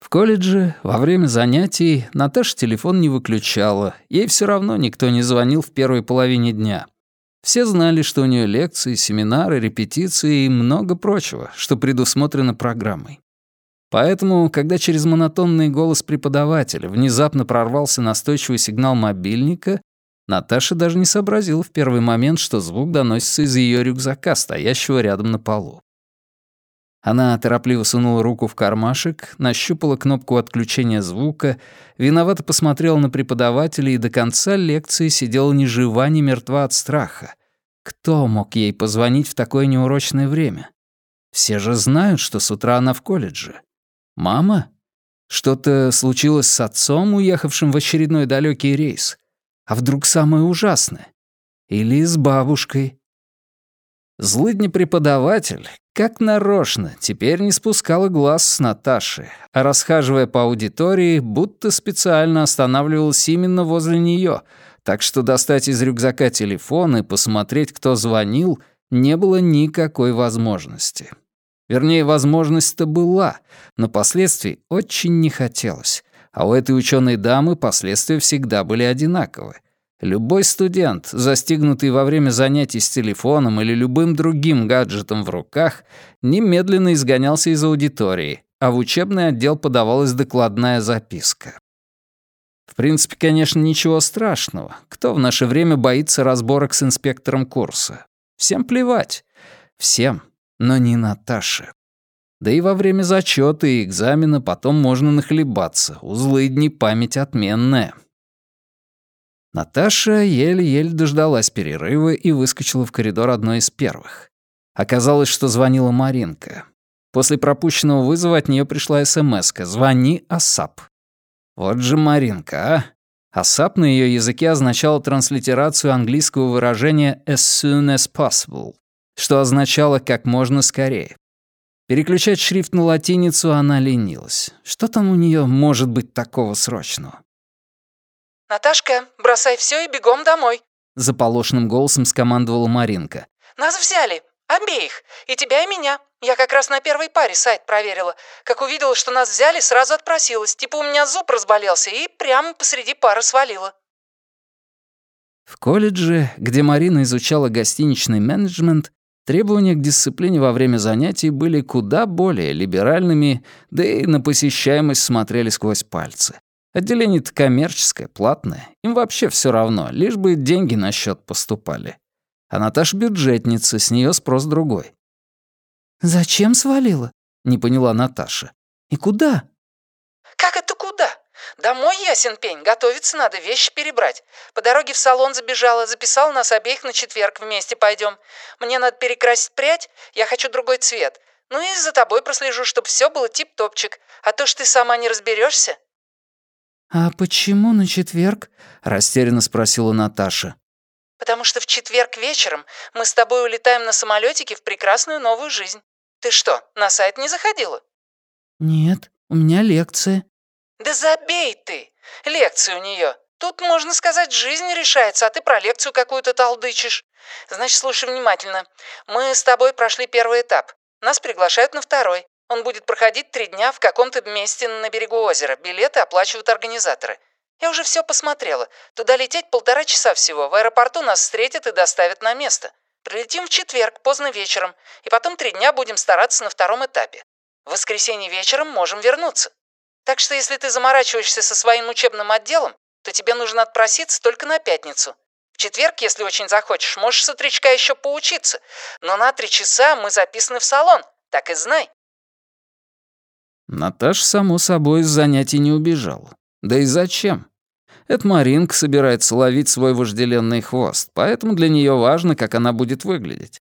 В колледже во время занятий Наташа телефон не выключала, ей все равно никто не звонил в первой половине дня. Все знали, что у нее лекции, семинары, репетиции и много прочего, что предусмотрено программой. Поэтому, когда через монотонный голос преподавателя внезапно прорвался настойчивый сигнал мобильника, Наташа даже не сообразила в первый момент, что звук доносится из ее рюкзака, стоящего рядом на полу. Она торопливо сунула руку в кармашек, нащупала кнопку отключения звука, виновато посмотрела на преподавателя и до конца лекции сидела ни жива, ни мертва от страха. Кто мог ей позвонить в такое неурочное время? Все же знают, что с утра она в колледже. Мама? Что-то случилось с отцом, уехавшим в очередной далекий рейс? А вдруг самое ужасное? Или с бабушкой? Злыдня-преподаватель, как нарочно, теперь не спускала глаз с Наташи, а расхаживая по аудитории, будто специально останавливалась именно возле нее, так что достать из рюкзака телефон и посмотреть, кто звонил, не было никакой возможности. Вернее, возможность-то была, но последствий очень не хотелось. А у этой ученой дамы последствия всегда были одинаковы. Любой студент, застигнутый во время занятий с телефоном или любым другим гаджетом в руках, немедленно изгонялся из аудитории, а в учебный отдел подавалась докладная записка. В принципе, конечно, ничего страшного. Кто в наше время боится разборок с инспектором курса? Всем плевать. Всем, но не Наташе. Да и во время зачета и экзамена потом можно нахлебаться. У злыдней память отменная. Наташа еле-еле дождалась перерыва и выскочила в коридор одной из первых. Оказалось, что звонила Маринка. После пропущенного вызова от нее пришла смс -ка «Звони Асап». Вот же Маринка, а? Асап на ее языке означало транслитерацию английского выражения «as soon as possible», что означало «как можно скорее». Переключать шрифт на латиницу она ленилась. Что там у нее может быть такого срочного? «Наташка, бросай все и бегом домой», — заполошенным голосом скомандовала Маринка. «Нас взяли. Обеих. И тебя, и меня. Я как раз на первой паре сайт проверила. Как увидела, что нас взяли, сразу отпросилась. Типа у меня зуб разболелся и прямо посреди пары свалила». В колледже, где Марина изучала гостиничный менеджмент, требования к дисциплине во время занятий были куда более либеральными, да и на посещаемость смотрели сквозь пальцы. Отделение-то коммерческое, платное. Им вообще все равно, лишь бы деньги на счет поступали. А Наташа бюджетница, с нее спрос другой. «Зачем свалила?» — не поняла Наташа. «И куда?» «Как это куда? Домой, ясен пень, готовиться надо, вещи перебрать. По дороге в салон забежала, записала нас обеих на четверг, вместе пойдем. Мне надо перекрасить прядь, я хочу другой цвет. Ну и за тобой прослежу, чтобы все было тип-топчик. А то ж ты сама не разберешься. «А почему на четверг?» — растерянно спросила Наташа. «Потому что в четверг вечером мы с тобой улетаем на самолетике в прекрасную новую жизнь. Ты что, на сайт не заходила?» «Нет, у меня лекция». «Да забей ты! Лекция у нее. Тут, можно сказать, жизнь решается, а ты про лекцию какую-то толдычишь. Значит, слушай внимательно. Мы с тобой прошли первый этап. Нас приглашают на второй. Он будет проходить три дня в каком-то месте на берегу озера. Билеты оплачивают организаторы. Я уже все посмотрела. Туда лететь полтора часа всего. В аэропорту нас встретят и доставят на место. Прилетим в четверг, поздно вечером. И потом три дня будем стараться на втором этапе. В воскресенье вечером можем вернуться. Так что если ты заморачиваешься со своим учебным отделом, то тебе нужно отпроситься только на пятницу. В четверг, если очень захочешь, можешь с утречка еще поучиться. Но на три часа мы записаны в салон, так и знай. Наташа, само собой, из занятий не убежала. Да и зачем? Эта Маринка собирается ловить свой вожделенный хвост, поэтому для нее важно, как она будет выглядеть.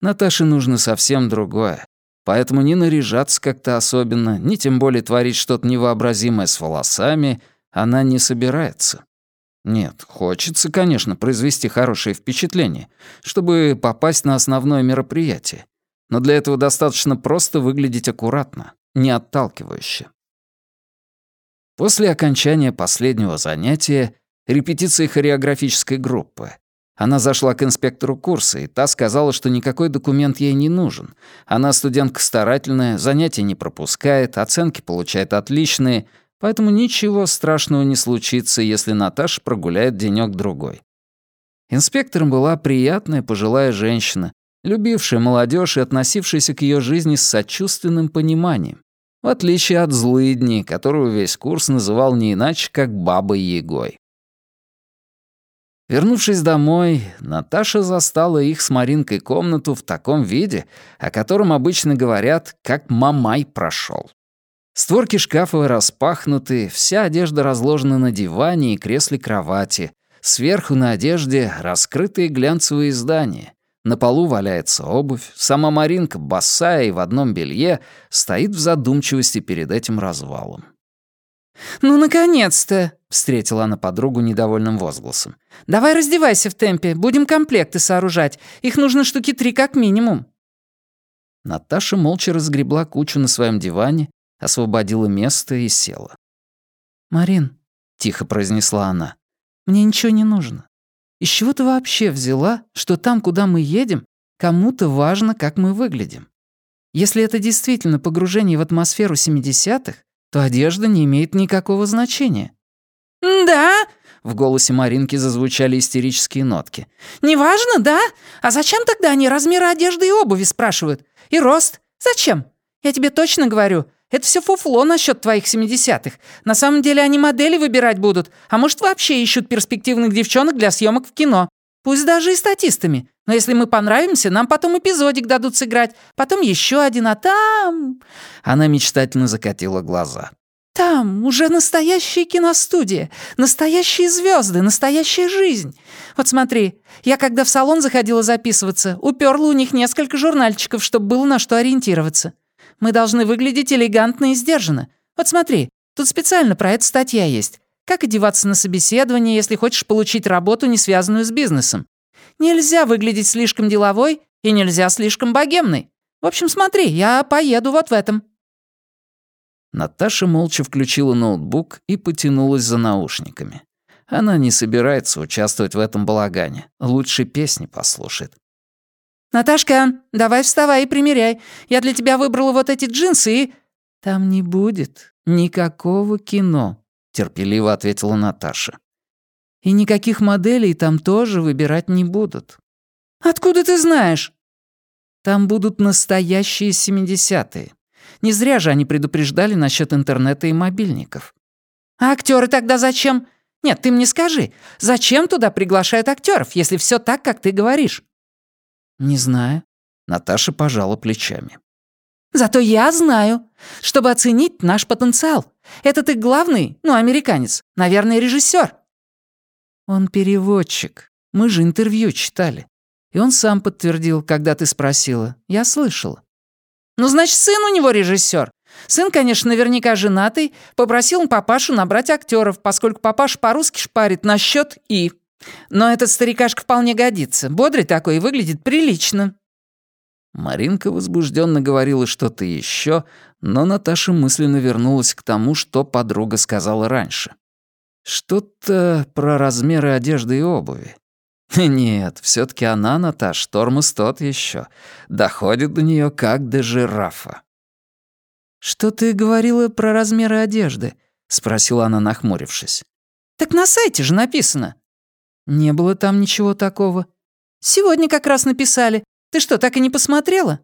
Наташе нужно совсем другое. Поэтому не наряжаться как-то особенно, ни тем более творить что-то невообразимое с волосами она не собирается. Нет, хочется, конечно, произвести хорошее впечатление, чтобы попасть на основное мероприятие. Но для этого достаточно просто выглядеть аккуратно не отталкивающе. После окончания последнего занятия репетиции хореографической группы. Она зашла к инспектору курса, и та сказала, что никакой документ ей не нужен. Она студентка старательная, занятия не пропускает, оценки получает отличные, поэтому ничего страшного не случится, если Наташа прогуляет денёк-другой. Инспектором была приятная пожилая женщина, любившая молодежь и относившаяся к ее жизни с сочувственным пониманием, в отличие от злыдни, которую весь курс называл не иначе, как «бабой-ягой». Вернувшись домой, Наташа застала их с Маринкой комнату в таком виде, о котором обычно говорят, как мамай прошел. Створки шкафа распахнуты, вся одежда разложена на диване и кресле кровати. Сверху на одежде раскрытые глянцевые издания. На полу валяется обувь, сама Маринка, босая и в одном белье, стоит в задумчивости перед этим развалом. «Ну, наконец-то!» — встретила она подругу недовольным возгласом. «Давай раздевайся в темпе, будем комплекты сооружать. Их нужно штуки три как минимум». Наташа молча разгребла кучу на своем диване, освободила место и села. «Марин», — тихо произнесла она, — «мне ничего не нужно. Из чего ты вообще взяла, что там, куда мы едем, кому-то важно, как мы выглядим? Если это действительно погружение в атмосферу 70-х, то одежда не имеет никакого значения. «Да?» — в голосе Маринки зазвучали истерические нотки. «Неважно, да? А зачем тогда они размеры одежды и обуви спрашивают? И рост? Зачем? Я тебе точно говорю, это все фуфло насчет твоих семидесятых. На самом деле они модели выбирать будут, а может вообще ищут перспективных девчонок для съемок в кино. Пусть даже и статистами. Но если мы понравимся, нам потом эпизодик дадут сыграть, потом еще один, а там...» Она мечтательно закатила глаза. «Там уже настоящая киностудия, настоящие звезды, настоящая жизнь. Вот смотри, я когда в салон заходила записываться, уперла у них несколько журнальчиков, чтобы было на что ориентироваться. Мы должны выглядеть элегантно и сдержанно. Вот смотри, тут специально про это статья есть. Как одеваться на собеседование, если хочешь получить работу, не связанную с бизнесом? Нельзя выглядеть слишком деловой и нельзя слишком богемной. В общем, смотри, я поеду вот в этом». Наташа молча включила ноутбук и потянулась за наушниками. Она не собирается участвовать в этом балагане. Лучше песни послушает. «Наташка, давай вставай и примеряй. Я для тебя выбрала вот эти джинсы и...» «Там не будет никакого кино», терпеливо ответила Наташа. И никаких моделей там тоже выбирать не будут. Откуда ты знаешь? Там будут настоящие семидесятые. Не зря же они предупреждали насчет интернета и мобильников. А актеры тогда зачем? Нет, ты мне скажи, зачем туда приглашают актеров, если все так, как ты говоришь? Не знаю. Наташа пожала плечами. Зато я знаю, чтобы оценить наш потенциал. Это ты главный, ну, американец, наверное, режиссер. Он переводчик. Мы же интервью читали. И он сам подтвердил, когда ты спросила. Я слышала. Ну, значит, сын у него режиссер. Сын, конечно, наверняка женатый, попросил папашу набрать актеров, поскольку папаша по-русски шпарит на счет «и». Но этот старикашка вполне годится. Бодрый такой и выглядит прилично. Маринка возбужденно говорила что-то еще, но Наташа мысленно вернулась к тому, что подруга сказала раньше. Что-то про размеры одежды и обуви. Нет, все таки она, Наташ, тормоз тот еще. Доходит до нее как до жирафа. «Что ты говорила про размеры одежды?» — спросила она, нахмурившись. «Так на сайте же написано». «Не было там ничего такого». «Сегодня как раз написали. Ты что, так и не посмотрела?»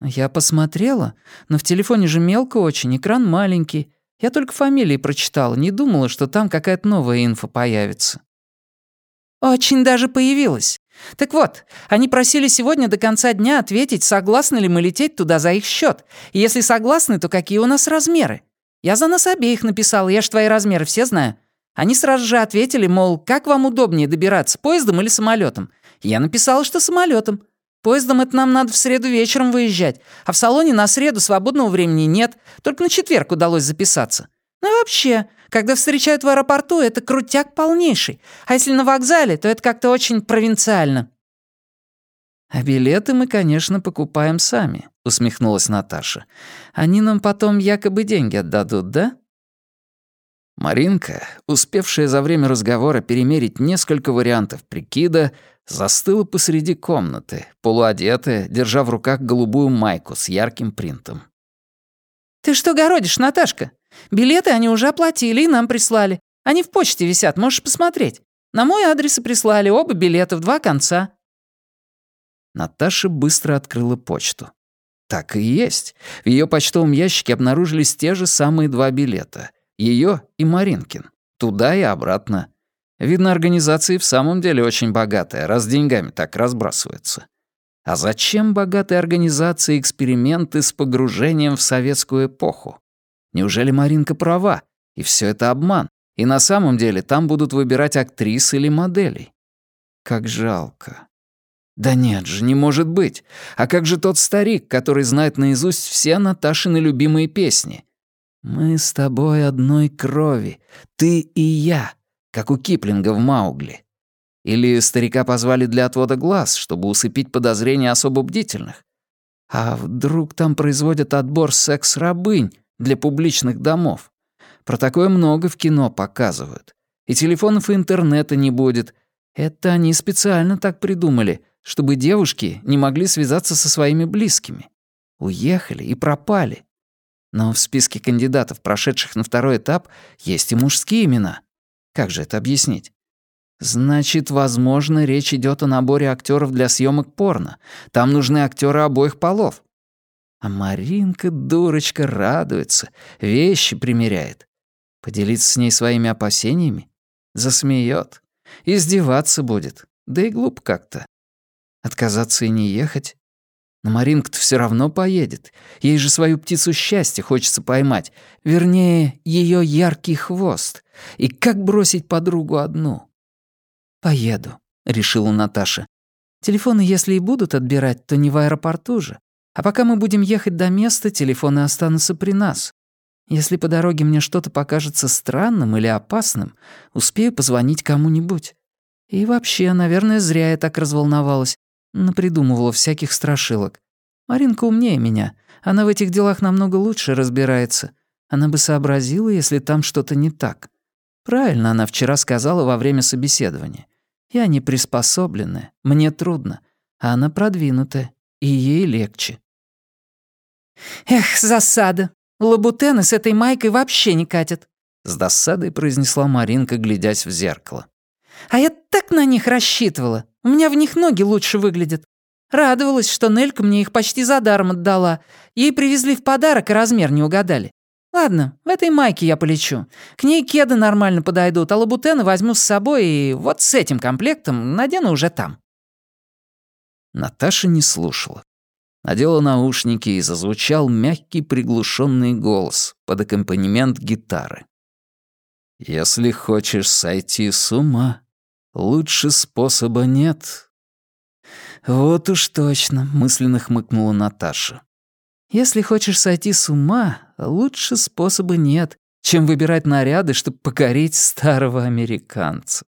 «Я посмотрела, но в телефоне же мелко очень, экран маленький. Я только фамилии прочитала, не думала, что там какая-то новая инфа появится». «Очень даже появилась. Так вот, они просили сегодня до конца дня ответить, согласны ли мы лететь туда за их счет. если согласны, то какие у нас размеры. Я за нас обеих написала, я ж твои размеры все знаю. Они сразу же ответили, мол, как вам удобнее добираться, поездом или самолетом. Я написала, что самолетом. Поездом это нам надо в среду вечером выезжать, а в салоне на среду свободного времени нет, только на четверг удалось записаться. Ну и вообще, когда встречают в аэропорту, это крутяк полнейший, а если на вокзале, то это как-то очень провинциально». «А билеты мы, конечно, покупаем сами», — усмехнулась Наташа. «Они нам потом якобы деньги отдадут, да?» Маринка, успевшая за время разговора перемерить несколько вариантов прикида, застыла посреди комнаты, полуодетая, держа в руках голубую майку с ярким принтом. «Ты что городишь, Наташка? Билеты они уже оплатили и нам прислали. Они в почте висят, можешь посмотреть. На мой адрес и прислали оба билета в два конца». Наташа быстро открыла почту. Так и есть. В ее почтовом ящике обнаружились те же самые два билета. Ее и Маринкин. Туда и обратно. Видно, организация в самом деле очень богатая, раз деньгами так разбрасывается. А зачем богатой организации эксперименты с погружением в советскую эпоху? Неужели Маринка права, и все это обман, и на самом деле там будут выбирать актрис или моделей? Как жалко. Да нет же, не может быть. А как же тот старик, который знает наизусть все Наташины любимые песни? «Мы с тобой одной крови, ты и я», как у Киплинга в «Маугли». Или старика позвали для отвода глаз, чтобы усыпить подозрения особо бдительных. А вдруг там производят отбор секс-рабынь для публичных домов? Про такое много в кино показывают. И телефонов и интернета не будет. Это они специально так придумали, чтобы девушки не могли связаться со своими близкими. Уехали и пропали. Но в списке кандидатов, прошедших на второй этап, есть и мужские имена. Как же это объяснить? Значит, возможно, речь идет о наборе актеров для съемок порно. Там нужны актеры обоих полов. А Маринка, дурочка, радуется, вещи примеряет. Поделиться с ней своими опасениями? Засмеет. Издеваться будет. Да и глуп как-то. Отказаться и не ехать? Но Маринка-то все равно поедет. Ей же свою птицу счастья хочется поймать. Вернее, ее яркий хвост. И как бросить подругу одну? «Поеду», — решила Наташа. «Телефоны, если и будут отбирать, то не в аэропорту же. А пока мы будем ехать до места, телефоны останутся при нас. Если по дороге мне что-то покажется странным или опасным, успею позвонить кому-нибудь. И вообще, наверное, зря я так разволновалась. Напридумывала всяких страшилок. Маринка умнее меня. Она в этих делах намного лучше разбирается. Она бы сообразила, если там что-то не так. Правильно она вчера сказала во время собеседования. Я не приспособленная, мне трудно, а она продвинутая, и ей легче. «Эх, засада! Лабутены с этой майкой вообще не катят!» С досадой произнесла Маринка, глядясь в зеркало. «А я так на них рассчитывала. У меня в них ноги лучше выглядят. Радовалась, что Нелька мне их почти за даром отдала. Ей привезли в подарок, и размер не угадали. Ладно, в этой майке я полечу. К ней кеды нормально подойдут, а лабутены возьму с собой и вот с этим комплектом надену уже там». Наташа не слушала. Надела наушники и зазвучал мягкий приглушенный голос под аккомпанемент гитары. «Если хочешь сойти с ума, лучше способа нет». «Вот уж точно», — мысленно хмыкнула Наташа. «Если хочешь сойти с ума, лучше способа нет, чем выбирать наряды, чтобы покорить старого американца».